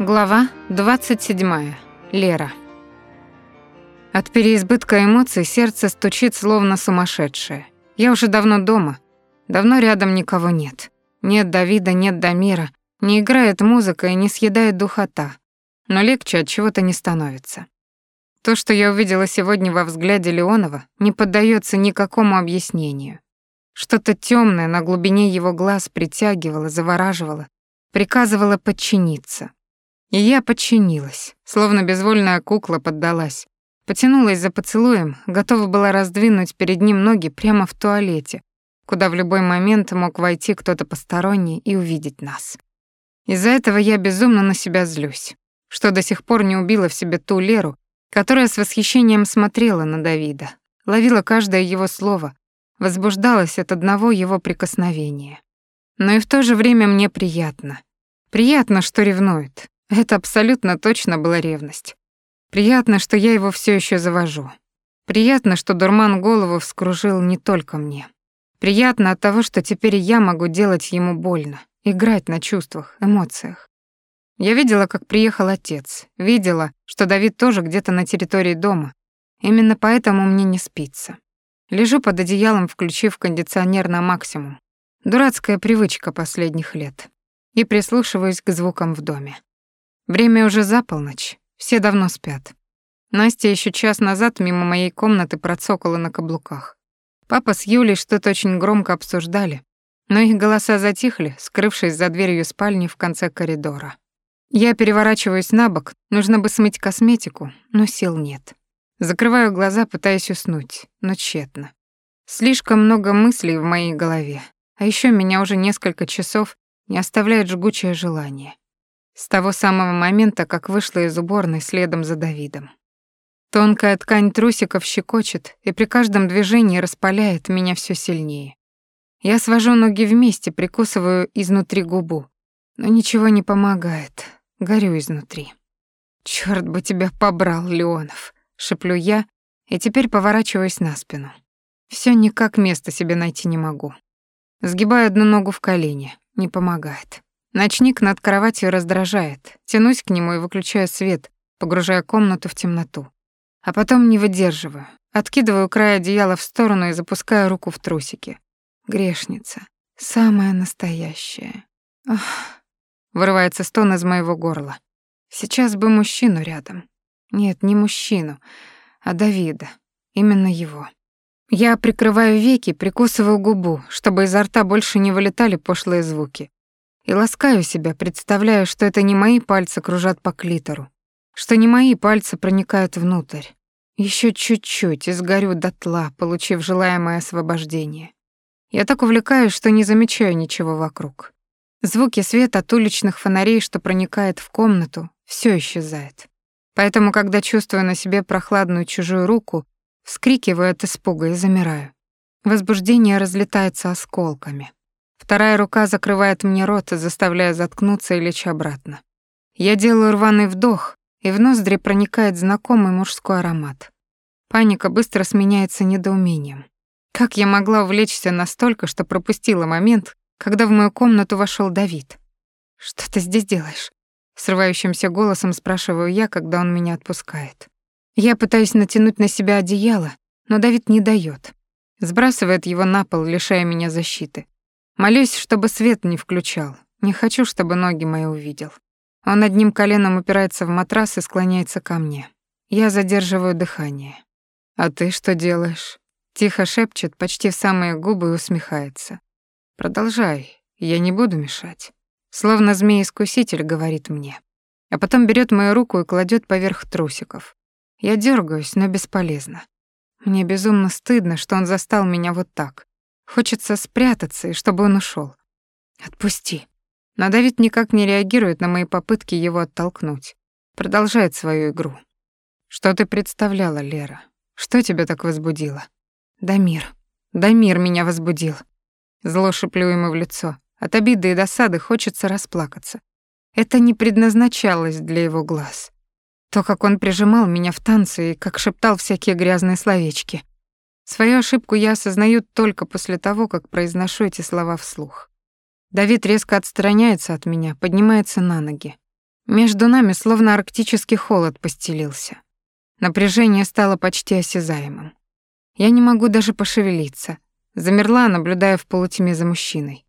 Глава 27. Лера. От переизбытка эмоций сердце стучит словно сумасшедшее. Я уже давно дома. Давно рядом никого нет. Нет Давида, нет Дамира. Не играет музыка и не съедает духота. Но легче от чего-то не становится. То, что я увидела сегодня во взгляде Леонова, не поддается никакому объяснению. Что-то темное на глубине его глаз притягивало, завораживало, приказывало подчиниться. И я подчинилась, словно безвольная кукла поддалась. Потянулась за поцелуем, готова была раздвинуть перед ним ноги прямо в туалете, куда в любой момент мог войти кто-то посторонний и увидеть нас. Из-за этого я безумно на себя злюсь, что до сих пор не убила в себе ту Леру, которая с восхищением смотрела на Давида, ловила каждое его слово, возбуждалась от одного его прикосновения. Но и в то же время мне приятно. Приятно, что ревнует, это абсолютно точно была ревность. Приятно, что я его все еще завожу. Приятно, что дурман голову вскружил не только мне. Приятно от того, что теперь я могу делать ему больно, играть на чувствах, эмоциях. Я видела, как приехал отец, видела, что Давид тоже где-то на территории дома. Именно поэтому мне не спится. Лежу под одеялом, включив кондиционер на максимум. Дурацкая привычка последних лет. И прислушиваюсь к звукам в доме. Время уже за полночь, все давно спят. Настя еще час назад мимо моей комнаты процокала на каблуках. Папа с Юлей что-то очень громко обсуждали, но их голоса затихли, скрывшись за дверью спальни в конце коридора. Я переворачиваюсь на бок, нужно бы смыть косметику, но сил нет. Закрываю глаза, пытаясь уснуть, но тщетно. Слишком много мыслей в моей голове, а еще меня уже несколько часов не оставляет жгучее желание. С того самого момента, как вышла из уборной следом за Давидом. Тонкая ткань трусиков щекочет и при каждом движении распаляет меня все сильнее. Я свожу ноги вместе, прикусываю изнутри губу. Но ничего не помогает. Горю изнутри. Черт бы тебя побрал, Леонов, шеплю я и теперь поворачиваюсь на спину. Все никак места себе найти не могу. Сгибаю одну ногу в колени, не помогает. Ночник над кроватью раздражает. Тянусь к нему и выключаю свет, погружая комнату в темноту. А потом не выдерживаю. Откидываю край одеяла в сторону и запускаю руку в трусики. Грешница. Самая настоящая. Ах. Вырывается стон из моего горла. Сейчас бы мужчину рядом. Нет, не мужчину, а Давида. Именно его. Я прикрываю веки, прикусываю губу, чтобы изо рта больше не вылетали пошлые звуки и ласкаю себя, представляя, что это не мои пальцы кружат по клитору, что не мои пальцы проникают внутрь. Еще чуть-чуть и сгорю дотла, получив желаемое освобождение. Я так увлекаюсь, что не замечаю ничего вокруг. Звуки света от уличных фонарей, что проникает в комнату, все исчезает. Поэтому, когда чувствую на себе прохладную чужую руку, вскрикиваю от испуга и замираю. Возбуждение разлетается осколками. Вторая рука закрывает мне рот, заставляя заткнуться и лечь обратно. Я делаю рваный вдох, и в ноздри проникает знакомый мужской аромат. Паника быстро сменяется недоумением. Как я могла увлечься настолько, что пропустила момент, когда в мою комнату вошел Давид? «Что ты здесь делаешь?» Срывающимся голосом спрашиваю я, когда он меня отпускает. Я пытаюсь натянуть на себя одеяло, но Давид не дает. Сбрасывает его на пол, лишая меня защиты. Молюсь, чтобы свет не включал. Не хочу, чтобы ноги мои увидел. Он одним коленом упирается в матрас и склоняется ко мне. Я задерживаю дыхание. «А ты что делаешь?» Тихо шепчет, почти в самые губы и усмехается. «Продолжай, я не буду мешать». Словно змей-искуситель говорит мне. А потом берет мою руку и кладет поверх трусиков. Я дергаюсь, но бесполезно. Мне безумно стыдно, что он застал меня вот так. Хочется спрятаться, и чтобы он ушел. Отпусти. Но Давид никак не реагирует на мои попытки его оттолкнуть. Продолжает свою игру. Что ты представляла, Лера? Что тебя так возбудило? Дамир. Дамир меня возбудил. Зло шиплю ему в лицо. От обиды и досады хочется расплакаться. Это не предназначалось для его глаз. То, как он прижимал меня в танце и как шептал всякие грязные словечки. Свою ошибку я осознаю только после того, как произношу эти слова вслух. Давид резко отстраняется от меня, поднимается на ноги. Между нами словно арктический холод постелился. Напряжение стало почти осязаемым. Я не могу даже пошевелиться. Замерла, наблюдая в полутьме за мужчиной.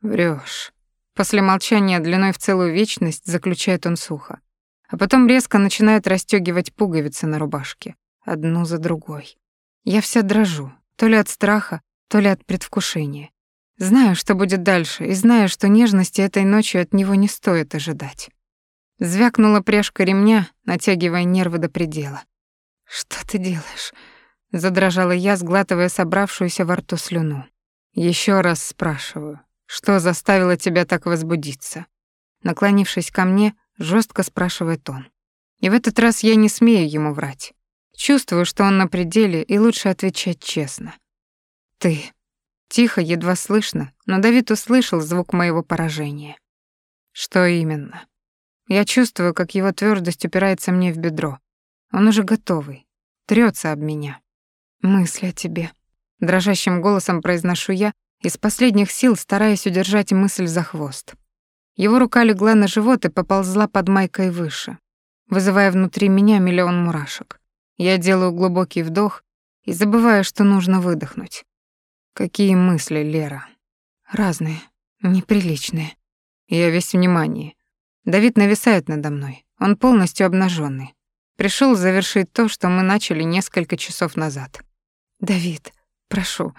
Врешь. После молчания длиной в целую вечность заключает он сухо. А потом резко начинает расстёгивать пуговицы на рубашке. Одну за другой. Я вся дрожу. То ли от страха, то ли от предвкушения. Знаю, что будет дальше, и знаю, что нежности этой ночью от него не стоит ожидать. Звякнула пряжка ремня, натягивая нервы до предела. «Что ты делаешь?» — задрожала я, сглатывая собравшуюся во рту слюну. Еще раз спрашиваю, что заставило тебя так возбудиться?» Наклонившись ко мне, жестко спрашивает он. И в этот раз я не смею ему врать. Чувствую, что он на пределе, и лучше отвечать честно. «Ты». Тихо, едва слышно, но Давид услышал звук моего поражения. «Что именно?» Я чувствую, как его твердость упирается мне в бедро. Он уже готовый, трется об меня. Мысли о тебе. Дрожащим голосом произношу я, из последних сил стараясь удержать мысль за хвост. Его рука легла на живот и поползла под майкой выше, вызывая внутри меня миллион мурашек. Я делаю глубокий вдох и забываю, что нужно выдохнуть. Какие мысли, Лера? Разные, неприличные. Я весь внимание. Давид нависает надо мной. Он полностью обнаженный. Пришел завершить то, что мы начали несколько часов назад. Давид, прошу.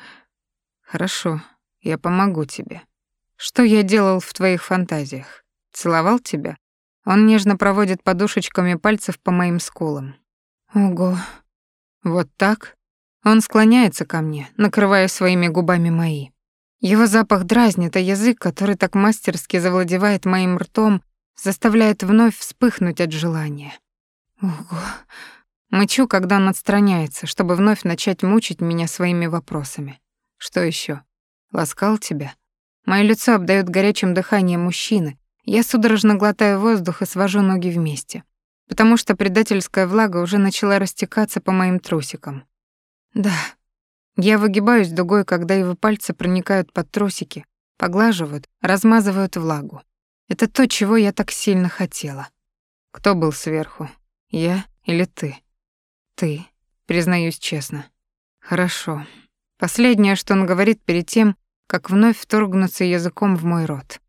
Хорошо, я помогу тебе. Что я делал в твоих фантазиях? Целовал тебя? Он нежно проводит подушечками пальцев по моим скулам. Ого. Вот так? Он склоняется ко мне, накрывая своими губами мои. Его запах дразнит, а язык, который так мастерски завладевает моим ртом, заставляет вновь вспыхнуть от желания. Ого. Мычу, когда он отстраняется, чтобы вновь начать мучить меня своими вопросами. Что еще? Ласкал тебя? Моё лицо обдаёт горячим дыханием мужчины. Я судорожно глотаю воздух и свожу ноги вместе, потому что предательская влага уже начала растекаться по моим трусикам. Да. Я выгибаюсь дугой, когда его пальцы проникают под трусики, поглаживают, размазывают влагу. Это то, чего я так сильно хотела. Кто был сверху? Я или ты? Ты, признаюсь честно. Хорошо. Последнее, что он говорит перед тем, как вновь вторгнуться языком в мой рот.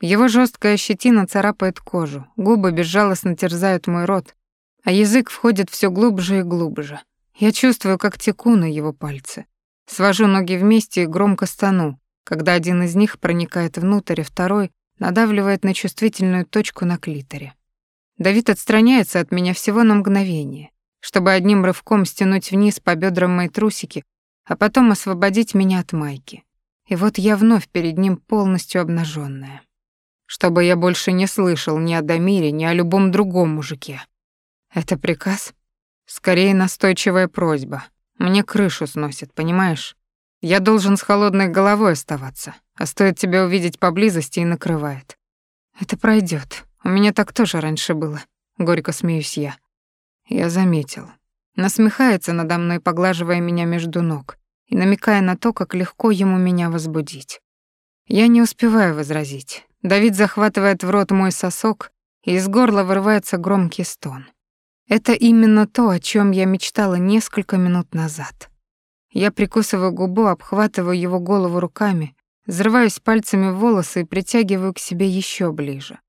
Его жесткая щетина царапает кожу, губы безжалостно терзают мой рот, а язык входит все глубже и глубже. Я чувствую, как теку на его пальцы. Свожу ноги вместе и громко стану, когда один из них проникает внутрь, а второй надавливает на чувствительную точку на клиторе. Давид отстраняется от меня всего на мгновение, чтобы одним рывком стянуть вниз по бедрам мои трусики, а потом освободить меня от майки. И вот я вновь перед ним полностью обнаженная. Чтобы я больше не слышал ни о Дамире, ни о любом другом мужике. Это приказ? Скорее настойчивая просьба. Мне крышу сносит, понимаешь? Я должен с холодной головой оставаться, а стоит тебя увидеть поблизости и накрывает. Это пройдет. У меня так тоже раньше было. Горько смеюсь я. Я заметил. Насмехается надо мной, поглаживая меня между ног и намекая на то, как легко ему меня возбудить. Я не успеваю возразить. Давид захватывает в рот мой сосок, и из горла вырывается громкий стон. Это именно то, о чем я мечтала несколько минут назад. Я прикусываю губу, обхватываю его голову руками, взрываюсь пальцами в волосы и притягиваю к себе еще ближе.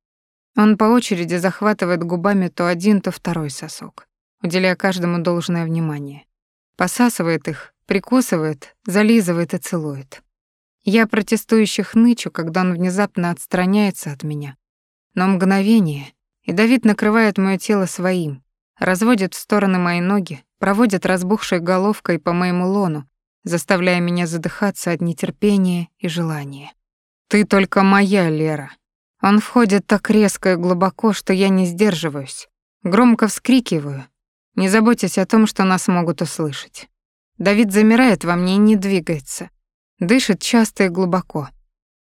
Он по очереди захватывает губами то один, то второй сосок, уделяя каждому должное внимание. Посасывает их, прикусывает, зализывает и целует. Я протестующе хнычу, когда он внезапно отстраняется от меня. Но мгновение, и Давид накрывает моё тело своим, разводит в стороны мои ноги, проводит разбухшей головкой по моему лону, заставляя меня задыхаться от нетерпения и желания. «Ты только моя, Лера». Он входит так резко и глубоко, что я не сдерживаюсь. Громко вскрикиваю, не заботясь о том, что нас могут услышать. Давид замирает во мне и не двигается. Дышит часто и глубоко.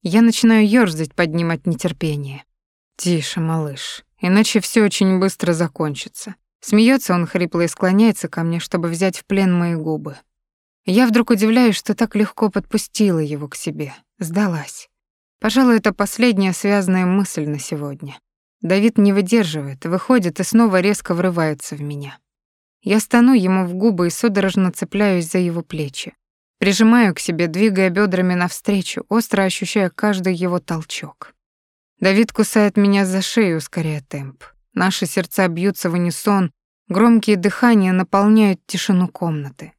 Я начинаю ёрзать под ним от нетерпения. «Тише, малыш, иначе все очень быстро закончится. Смеется он хрипло и склоняется ко мне, чтобы взять в плен мои губы. Я вдруг удивляюсь, что так легко подпустила его к себе, сдалась. Пожалуй, это последняя связанная мысль на сегодня. Давид не выдерживает, выходит и снова резко врывается в меня. Я стану ему в губы и судорожно цепляюсь за его плечи. Прижимаю к себе, двигая бедрами навстречу, остро ощущая каждый его толчок. Давид кусает меня за шею, ускоряя темп. Наши сердца бьются в унисон, громкие дыхания наполняют тишину комнаты.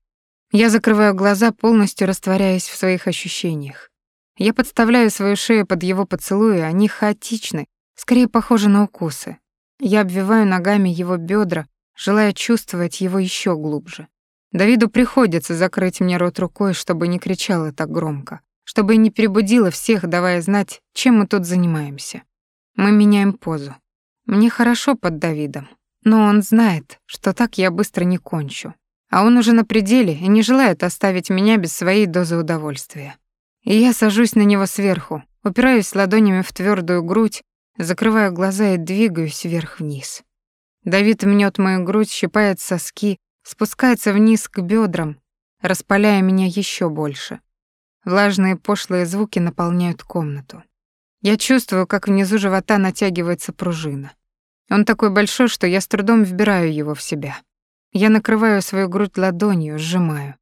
Я закрываю глаза, полностью растворяясь в своих ощущениях. Я подставляю свою шею под его поцелуи, они хаотичны, скорее похожи на укусы. Я обвиваю ногами его бедра, желая чувствовать его еще глубже. Давиду приходится закрыть мне рот рукой, чтобы не кричала так громко, чтобы не перебудила всех, давая знать, чем мы тут занимаемся. Мы меняем позу. Мне хорошо под Давидом, но он знает, что так я быстро не кончу. А он уже на пределе и не желает оставить меня без своей дозы удовольствия. И я сажусь на него сверху, упираюсь ладонями в твердую грудь, закрываю глаза и двигаюсь вверх-вниз. Давид мнет мою грудь, щипает соски, спускается вниз к бедрам, распаляя меня еще больше. Влажные пошлые звуки наполняют комнату. Я чувствую, как внизу живота натягивается пружина. Он такой большой, что я с трудом вбираю его в себя. Я накрываю свою грудь ладонью, сжимаю.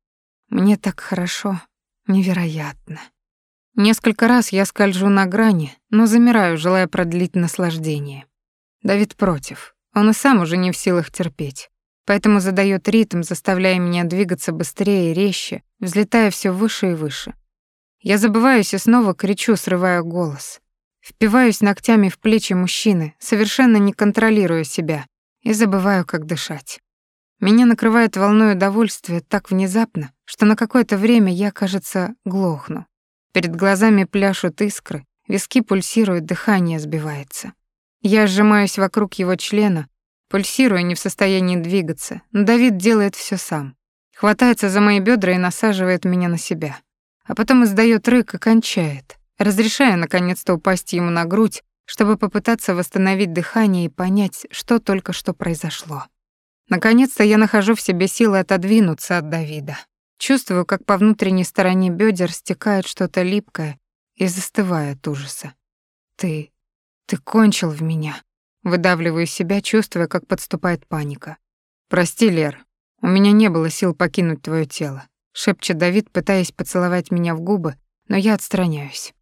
Мне так хорошо, невероятно. Несколько раз я скольжу на грани, но замираю, желая продлить наслаждение. Давид против. Он и сам уже не в силах терпеть. Поэтому задает ритм, заставляя меня двигаться быстрее и резче, взлетая все выше и выше. Я забываюсь и снова кричу, срывая голос. Впиваюсь ногтями в плечи мужчины, совершенно не контролируя себя, и забываю, как дышать. Меня накрывает волной удовольствия так внезапно, что на какое-то время я, кажется, глохну. Перед глазами пляшут искры, виски пульсируют, дыхание сбивается. Я сжимаюсь вокруг его члена, пульсируя, не в состоянии двигаться, но Давид делает все сам. Хватается за мои бедра и насаживает меня на себя. А потом издает рык и кончает, разрешая наконец-то упасть ему на грудь, чтобы попытаться восстановить дыхание и понять, что только что произошло. Наконец-то я нахожу в себе силы отодвинуться от Давида. Чувствую, как по внутренней стороне бедер стекает что-то липкое и застываю от ужаса. Ты «Ты кончил в меня». Выдавливаю себя, чувствуя, как подступает паника. «Прости, Лер, у меня не было сил покинуть твое тело», шепчет Давид, пытаясь поцеловать меня в губы, но я отстраняюсь.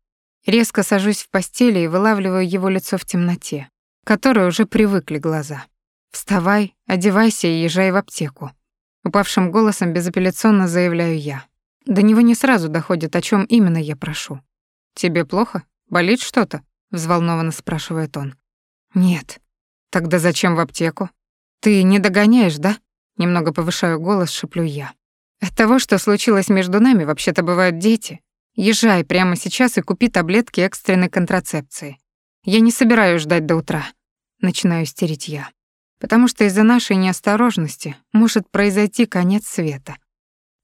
Резко сажусь в постели и вылавливаю его лицо в темноте, к которой уже привыкли глаза. «Вставай, одевайся и езжай в аптеку», упавшим голосом безапелляционно заявляю я. До него не сразу доходит, о чем именно я прошу. «Тебе плохо? Болит что-то?» взволнованно спрашивает он. Нет. Тогда зачем в аптеку? Ты не догоняешь, да? Немного повышаю голос, шеплю я. От того, что случилось между нами, вообще-то бывают дети. Езжай прямо сейчас и купи таблетки экстренной контрацепции. Я не собираюсь ждать до утра. Начинаю истерить я. Потому что из-за нашей неосторожности может произойти конец света.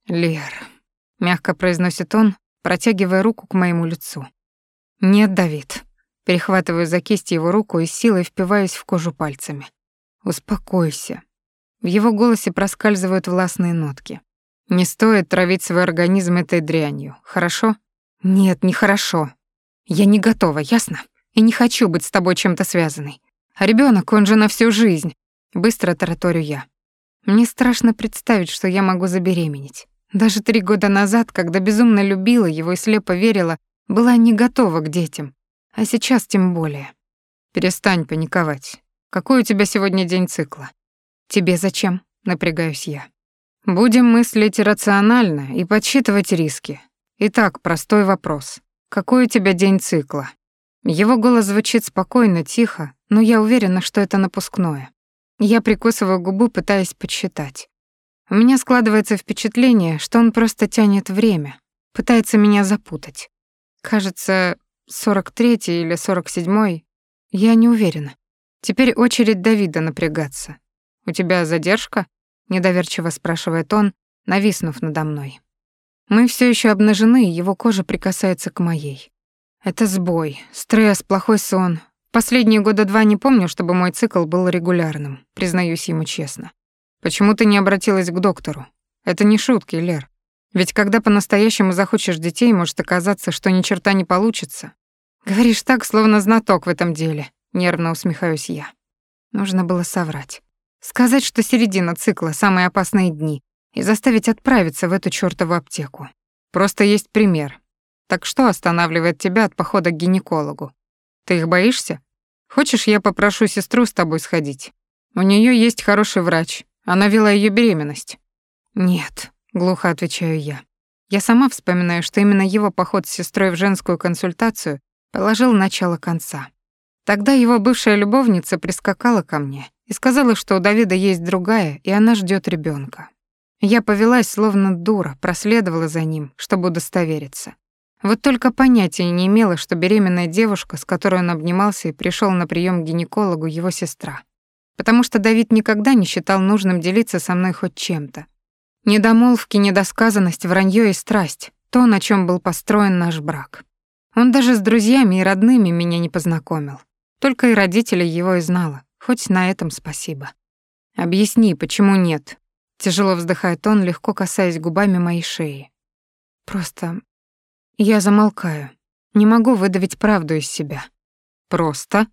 Лер, мягко произносит он, протягивая руку к моему лицу. Нет, Давид, Перехватываю за кисть его руку и силой впиваюсь в кожу пальцами. «Успокойся». В его голосе проскальзывают властные нотки. «Не стоит травить свой организм этой дрянью, хорошо?» «Нет, нехорошо. Я не готова, ясно? И не хочу быть с тобой чем-то связанной. А ребенок, он же на всю жизнь». Быстро тараторю я. Мне страшно представить, что я могу забеременеть. Даже три года назад, когда безумно любила его и слепо верила, была не готова к детям. А сейчас тем более. Перестань паниковать. Какой у тебя сегодня день цикла? Тебе зачем? Напрягаюсь я. Будем мыслить рационально и подсчитывать риски. Итак, простой вопрос. Какой у тебя день цикла? Его голос звучит спокойно, тихо, но я уверена, что это напускное. Я прикусываю губу, пытаясь подсчитать. У меня складывается впечатление, что он просто тянет время, пытается меня запутать. Кажется, 43-й или 47-й, я не уверена. Теперь очередь Давида напрягаться. «У тебя задержка?» — недоверчиво спрашивает он, нависнув надо мной. Мы все еще обнажены, его кожа прикасается к моей. Это сбой, стресс, плохой сон. Последние года два не помню, чтобы мой цикл был регулярным, признаюсь ему честно. Почему ты не обратилась к доктору? Это не шутки, Лер. Ведь когда по-настоящему захочешь детей, может оказаться, что ни черта не получится. Говоришь так, словно знаток в этом деле. Нервно усмехаюсь я. Нужно было соврать. Сказать, что середина цикла, самые опасные дни, и заставить отправиться в эту чёртову аптеку. Просто есть пример. Так что останавливает тебя от похода к гинекологу? Ты их боишься? Хочешь, я попрошу сестру с тобой сходить? У неё есть хороший врач. Она вела её беременность. Нет, глухо отвечаю я. Я сама вспоминаю, что именно его поход с сестрой в женскую консультацию положил начало конца. Тогда его бывшая любовница прискакала ко мне и сказала, что у Давида есть другая, и она ждет ребенка. Я повелась словно дура, проследовала за ним, чтобы удостовериться. Вот только понятия не имела, что беременная девушка, с которой он обнимался и пришел на прием к гинекологу, его сестра. Потому что Давид никогда не считал нужным делиться со мной хоть чем-то. Недомолвки, недосказанность, вранье и страсть — то, на чем был построен наш брак. Он даже с друзьями и родными меня не познакомил. Только и родителей его и знала. Хоть на этом спасибо. Объясни, почему нет? Тяжело вздыхает он, легко касаясь губами моей шеи. Просто я замолкаю. Не могу выдавить правду из себя. Просто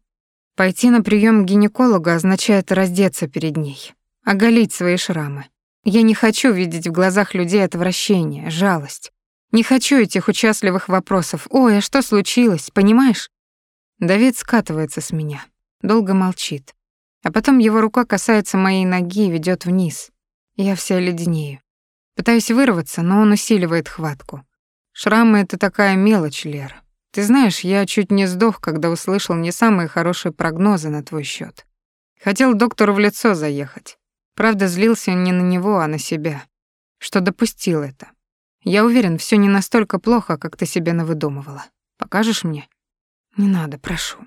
пойти на прием к гинекологу означает раздеться перед ней, оголить свои шрамы. Я не хочу видеть в глазах людей отвращение, жалость. Не хочу этих участливых вопросов. «Ой, а что случилось?» Понимаешь? Давид скатывается с меня. Долго молчит. А потом его рука касается моей ноги и ведёт вниз. Я вся леденею. Пытаюсь вырваться, но он усиливает хватку. Шрамы — это такая мелочь, Лер. Ты знаешь, я чуть не сдох, когда услышал не самые хорошие прогнозы на твой счёт. Хотел доктору в лицо заехать. Правда, злился не на него, а на себя. Что допустил это. Я уверен, все не настолько плохо, как ты себе навыдумывала. Покажешь мне? Не надо, прошу.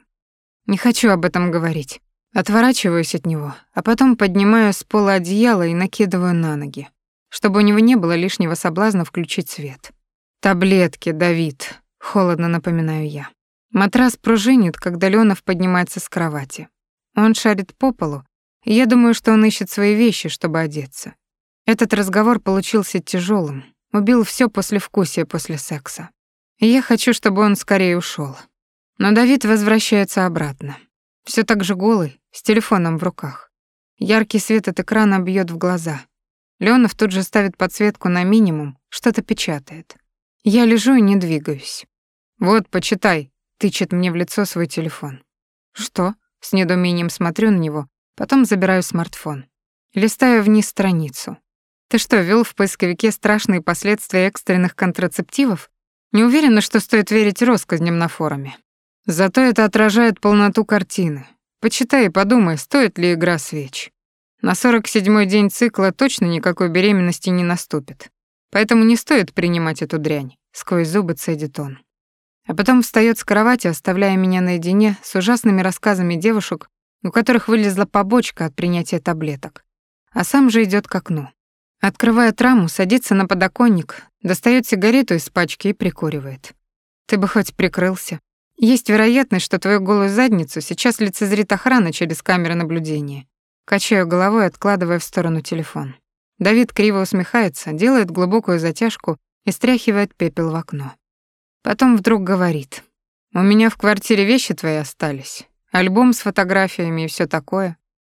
Не хочу об этом говорить. Отворачиваюсь от него, а потом поднимаю с пола одеяло и накидываю на ноги, чтобы у него не было лишнего соблазна включить свет. Таблетки, Давид, холодно напоминаю я. Матрас пружинит, когда Леонов поднимается с кровати. Он шарит по полу, и я думаю, что он ищет свои вещи, чтобы одеться. Этот разговор получился тяжелым, убил все послевкусие после секса. И я хочу, чтобы он скорее ушел. Но Давид возвращается обратно. Все так же голый, с телефоном в руках. Яркий свет от экрана бьет в глаза. Леонов тут же ставит подсветку на минимум, что-то печатает. Я лежу и не двигаюсь. «Вот, почитай», — тычет мне в лицо свой телефон. «Что?» — с недоумением смотрю на него, Потом забираю смартфон. Листаю вниз страницу. Ты что, вел в поисковике страшные последствия экстренных контрацептивов? Не уверена, что стоит верить россказням на форуме. Зато это отражает полноту картины. Почитай и подумай, стоит ли игра свеч. На 47-й день цикла точно никакой беременности не наступит. Поэтому не стоит принимать эту дрянь, сквозь зубы цедит он. А потом встаёт с кровати, оставляя меня наедине с ужасными рассказами девушек у которых вылезла побочка от принятия таблеток, а сам же идет к окну. Открывает раму, садится на подоконник, достает сигарету из пачки и прикуривает. Ты бы хоть прикрылся. Есть вероятность, что твою голую задницу сейчас лицезрит охрана через камеры наблюдения. Качаю головой, откладывая в сторону телефон. Давид криво усмехается, делает глубокую затяжку и стряхивает пепел в окно. Потом вдруг говорит. «У меня в квартире вещи твои остались. Альбом с фотографиями и все такое.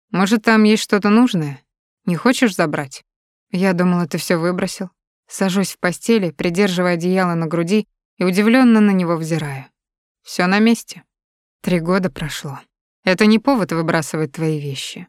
Может, там есть что-то нужное? Не хочешь забрать? Я думала, ты все выбросил. Сажусь в постели, придерживая одеяло на груди и удивленно на него взираю. Все на месте. Три года прошло. Это не повод выбрасывать твои вещи.